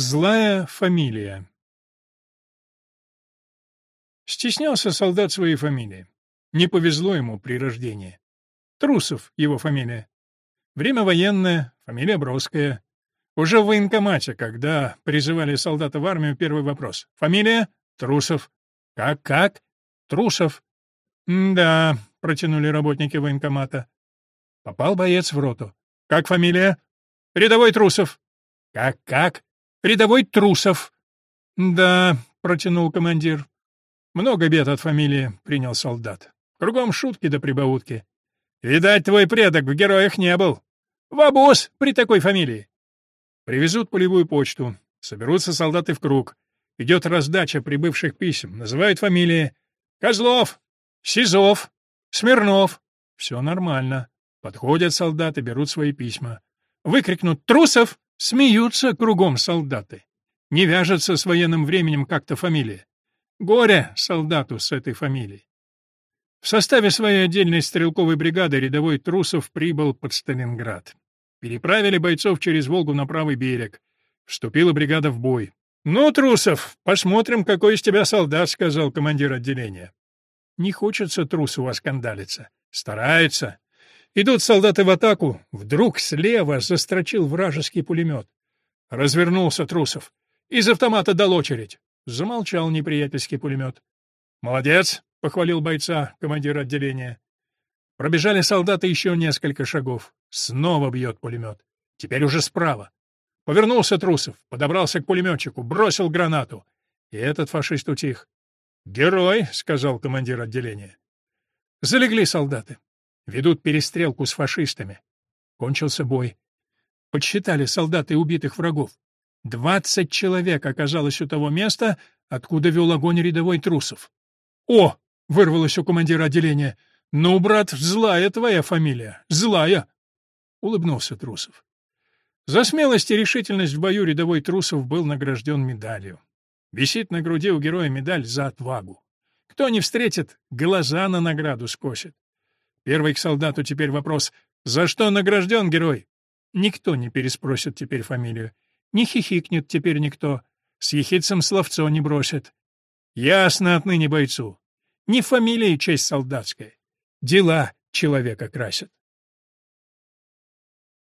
Злая фамилия. Стеснялся солдат своей фамилии. Не повезло ему при рождении. Трусов его фамилия. Время военное, фамилия Броская. Уже в военкомате, когда призывали солдата в армию, первый вопрос. Фамилия? Трусов. Как-как? Трусов. «Да», — протянули работники военкомата. Попал боец в роту. «Как фамилия?» «Рядовой Трусов». «Как-как?» Рядовой Трусов. Да, протянул командир. Много бед от фамилии, принял солдат. Кругом шутки да прибаутки. Видать, твой предок в героях не был. В обоз при такой фамилии. Привезут полевую почту. Соберутся солдаты в круг. Идет раздача прибывших писем. Называют фамилии. Козлов, Сизов, Смирнов. Все нормально. Подходят солдаты, берут свои письма. Выкрикнут «Трусов!» Смеются кругом солдаты. Не вяжется с военным временем как-то фамилия. Горе солдату с этой фамилией. В составе своей отдельной стрелковой бригады рядовой Трусов прибыл под Сталинград. Переправили бойцов через Волгу на правый берег. Вступила бригада в бой. «Ну, Трусов, посмотрим, какой из тебя солдат», — сказал командир отделения. Не хочется Трусову оскандалиться. Старается. Идут солдаты в атаку, вдруг слева застрочил вражеский пулемет. Развернулся Трусов. Из автомата дал очередь. Замолчал неприятельский пулемет. «Молодец!» — похвалил бойца, командир отделения. Пробежали солдаты еще несколько шагов. Снова бьет пулемет. Теперь уже справа. Повернулся Трусов, подобрался к пулеметчику, бросил гранату. И этот фашист утих. «Герой!» — сказал командир отделения. Залегли солдаты. Ведут перестрелку с фашистами. Кончился бой. Подсчитали солдаты убитых врагов. Двадцать человек оказалось у того места, откуда вел огонь рядовой трусов. «О!» — вырвалось у командира отделения. «Ну, брат, злая твоя фамилия, злая!» Улыбнулся Трусов. За смелость и решительность в бою рядовой Трусов был награжден медалью. Висит на груди у героя медаль за отвагу. Кто не встретит, глаза на награду скосит. Первый к солдату теперь вопрос «За что награжден герой?» Никто не переспросит теперь фамилию. Не хихикнет теперь никто. С ехидцем словцо не бросит. Ясно отныне бойцу. Не фамилия и честь солдатская. Дела человека красят.